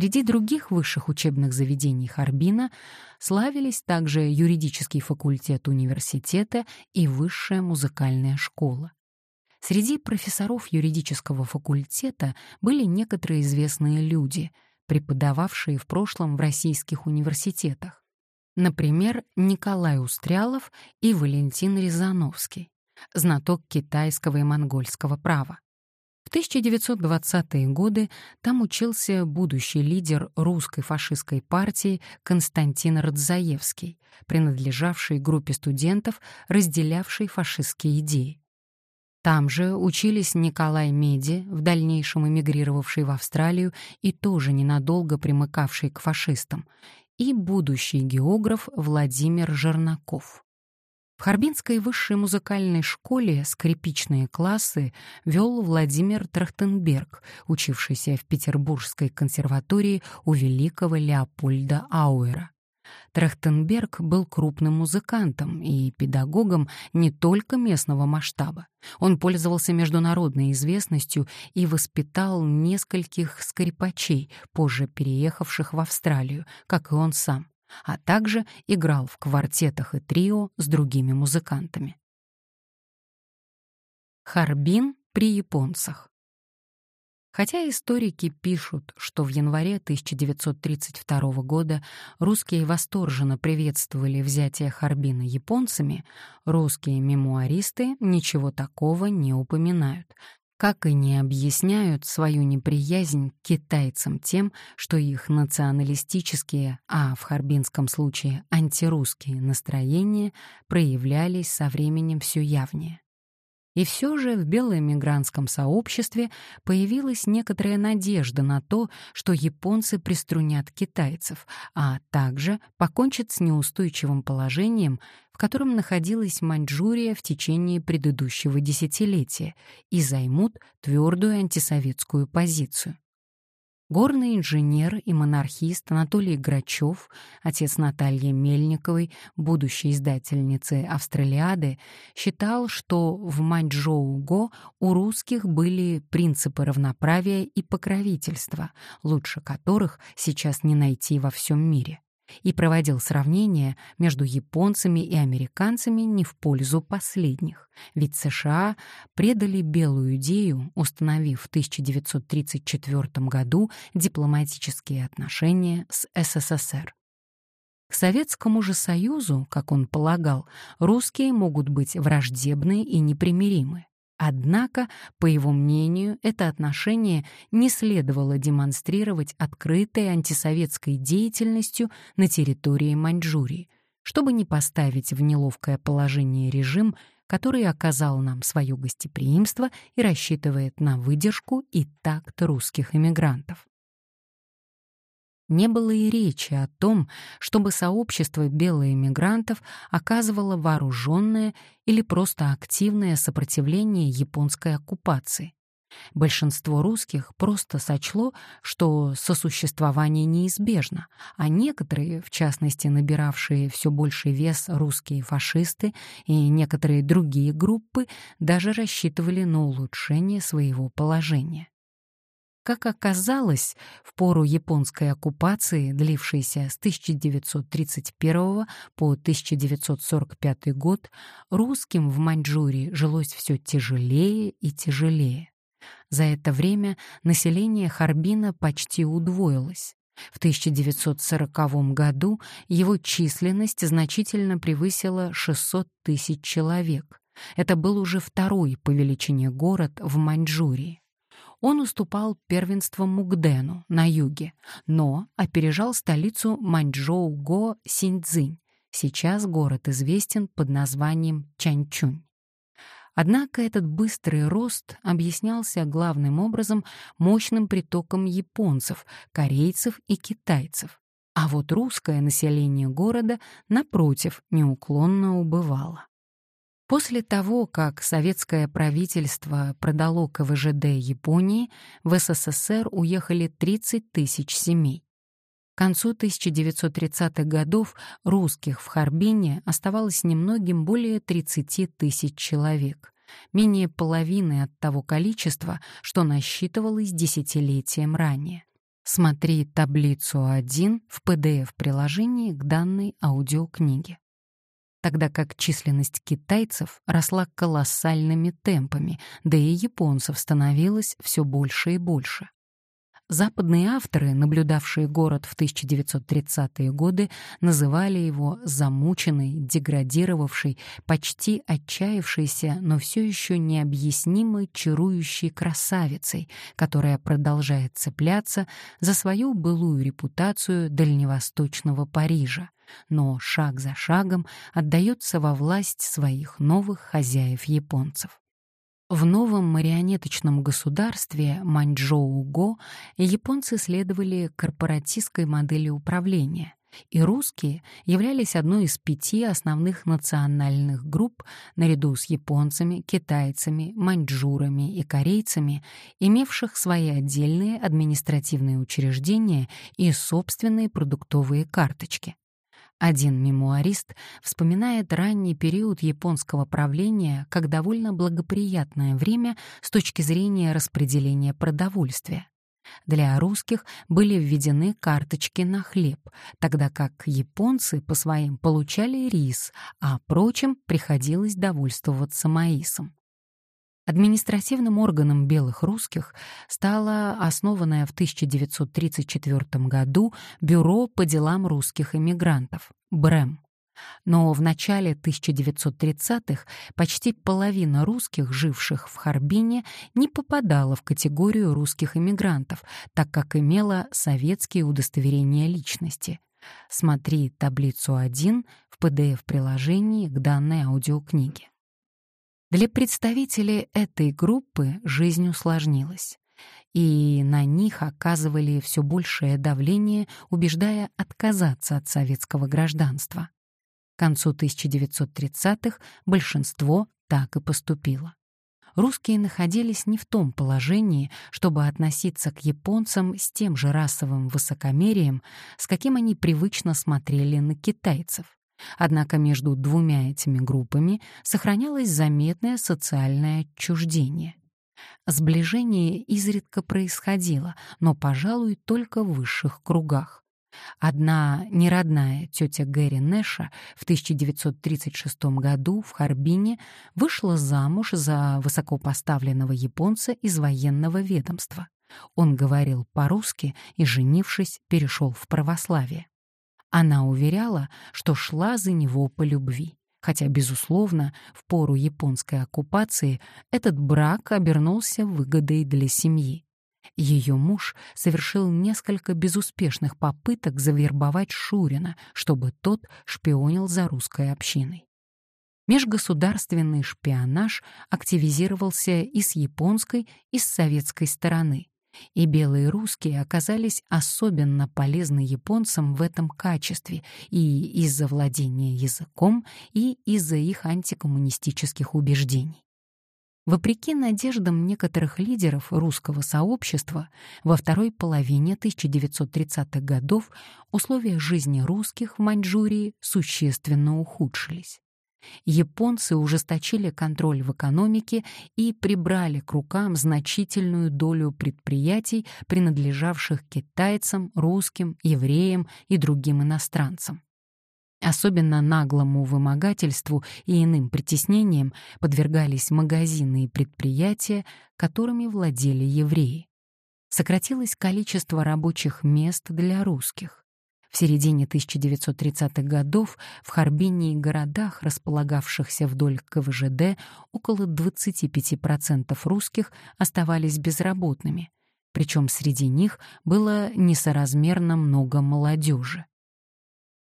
Среди других высших учебных заведений Харбина славились также юридический факультет университета и высшая музыкальная школа. Среди профессоров юридического факультета были некоторые известные люди, преподававшие в прошлом в российских университетах. Например, Николай Устрялов и Валентин Рязановский, знаток китайского и монгольского права. В 1920-е годы там учился будущий лидер русской фашистской партии Константин Радзаевский, принадлежавший группе студентов, разделявшей фашистские идеи. Там же учились Николай Меди, в дальнейшем эмигрировавший в Австралию и тоже ненадолго примыкавший к фашистам, и будущий географ Владимир Жернаков. В Харбинской высшей музыкальной школе скрипичные классы вел Владимир Трахтенберг, учившийся в Петербургской консерватории у великого Леопольда Ауэра. Трахтенберг был крупным музыкантом и педагогом не только местного масштаба. Он пользовался международной известностью и воспитал нескольких скрипачей, позже переехавших в Австралию, как и он сам а также играл в квартетах и трио с другими музыкантами. Харбин при японцах. Хотя историки пишут, что в январе 1932 года русские восторженно приветствовали взятие Харбина японцами, русские мемуаристы ничего такого не упоминают, как и не объясняют свою неприязнь к китайцам тем, что их националистические, а в харбинском случае антирусские настроения проявлялись со временем все явнее. И все же в белоэмигрантском сообществе появилась некоторая надежда на то, что японцы приструнят китайцев, а также покончат с неустойчивым положением, в котором находилась Маньчжурия в течение предыдущего десятилетия, и займут твердую антисоветскую позицию. Горный инженер и монархист Анатолий Грачев, отец Натальи Мельниковой, будущей издательницы «Австралиады», считал, что в Маньчжоу-Го у русских были принципы равноправия и покровительства, лучше которых сейчас не найти во всем мире и проводил сравнение между японцами и американцами не в пользу последних, ведь США предали белую идею, установив в 1934 году дипломатические отношения с СССР. К Советскому же Союзу, как он полагал, русские могут быть враждебны и непримиримы. Однако, по его мнению, это отношение не следовало демонстрировать открытой антисоветской деятельностью на территории Маньчжурии, чтобы не поставить в неловкое положение режим, который оказал нам свое гостеприимство и рассчитывает на выдержку и такт русских эмигрантов не было и речи о том, чтобы сообщество белоэмигрантов оказывало вооруженное или просто активное сопротивление японской оккупации. Большинство русских просто сочло, что сосуществование неизбежно, а некоторые, в частности набиравшие все больший вес русские фашисты и некоторые другие группы, даже рассчитывали на улучшение своего положения. Как оказалось, в пору японской оккупации, длившейся с 1931 по 1945 год, русским в Маньчжурии жилось все тяжелее и тяжелее. За это время население Харбина почти удвоилось. В 1940 году его численность значительно превысила 600 тысяч человек. Это был уже второй по величине город в Маньчжурии он уступал первенство Мугдену на юге, но опережал столицу Маньчжоу-Го Синьцзинь. Сейчас город известен под названием Чанчунь. Однако этот быстрый рост объяснялся главным образом мощным притоком японцев, корейцев и китайцев. А вот русское население города, напротив, неуклонно убывало. После того, как советское правительство продало КВЖД Японии, в СССР уехали 30 тысяч семей. К концу 1930-х годов русских в Харбине оставалось немногим более 30 тысяч человек, менее половины от того количества, что насчитывалось десятилетием ранее. Смотри таблицу 1 в PDF-приложении к данной аудиокниге. Тогда как численность китайцев росла колоссальными темпами, да и японцев становилось все больше и больше. Западные авторы, наблюдавшие город в 1930-е годы, называли его замученной, деградировавшей, почти отчаявшейся, но все еще необъяснимой чарующей красавицей, которая продолжает цепляться за свою былую репутацию дальневосточного Парижа, но шаг за шагом отдается во власть своих новых хозяев-японцев. В новом марионеточном государстве Маньчжоу-Го японцы следовали корпоратистской модели управления, и русские являлись одной из пяти основных национальных групп наряду с японцами, китайцами, маньчжурами и корейцами, имевших свои отдельные административные учреждения и собственные продуктовые карточки. Один мемуарист вспоминает ранний период японского правления как довольно благоприятное время с точки зрения распределения продовольствия. Для русских были введены карточки на хлеб, тогда как японцы по своим получали рис, а прочим приходилось довольствоваться маисом. Административным органом белых русских стало основанное в 1934 году Бюро по делам русских эмигрантов, БРЭМ. Но в начале 1930-х почти половина русских, живших в Харбине, не попадала в категорию русских эмигрантов, так как имела советские удостоверения личности. Смотри таблицу 1 в PDF-приложении к данной аудиокниге. Для представителей этой группы жизнь усложнилась, и на них оказывали все большее давление, убеждая отказаться от советского гражданства. К концу 1930-х большинство так и поступило. Русские находились не в том положении, чтобы относиться к японцам с тем же расовым высокомерием, с каким они привычно смотрели на китайцев. Однако между двумя этими группами сохранялось заметное социальное отчуждение. Сближение изредка происходило, но, пожалуй, только в высших кругах. Одна неродная тетя Гэри Нэша в 1936 году в Харбине вышла замуж за высокопоставленного японца из военного ведомства. Он говорил по-русски и, женившись, перешел в православие. Она уверяла, что шла за него по любви. Хотя, безусловно, в пору японской оккупации этот брак обернулся выгодой для семьи. Ее муж совершил несколько безуспешных попыток завербовать Шурина, чтобы тот шпионил за русской общиной. Межгосударственный шпионаж активизировался и с японской, и с советской стороны и белые русские оказались особенно полезны японцам в этом качестве и из-за владения языком, и из-за их антикоммунистических убеждений. Вопреки надеждам некоторых лидеров русского сообщества, во второй половине 1930-х годов условия жизни русских в Маньчжурии существенно ухудшились. Японцы ужесточили контроль в экономике и прибрали к рукам значительную долю предприятий, принадлежавших китайцам, русским, евреям и другим иностранцам. Особенно наглому вымогательству и иным притеснениям подвергались магазины и предприятия, которыми владели евреи. Сократилось количество рабочих мест для русских. В середине 1930-х годов в Харбине и городах, располагавшихся вдоль КВЖД, около 25% русских оставались безработными, причем среди них было несоразмерно много молодежи.